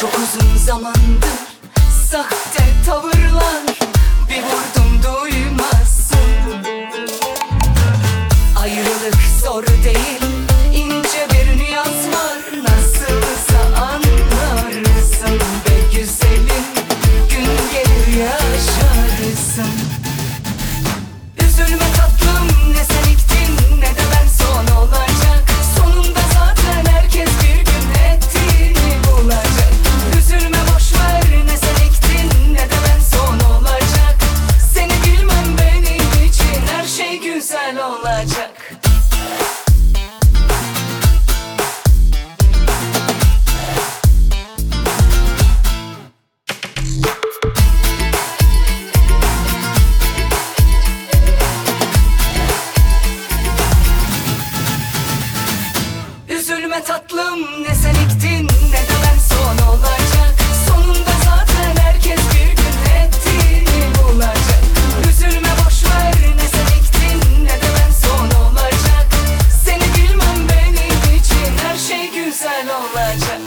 Çok uzun zamandır sahte tavırlar bir vurdu. Üzülme tatlım ne sen iktin ne de ben son olacak. Sonunda zaten herkes bir gün ettiğini bulacak Üzülme boşver ne sen iktin ne de ben son olacak. Seni bilmem benim için her şey güzel olacak.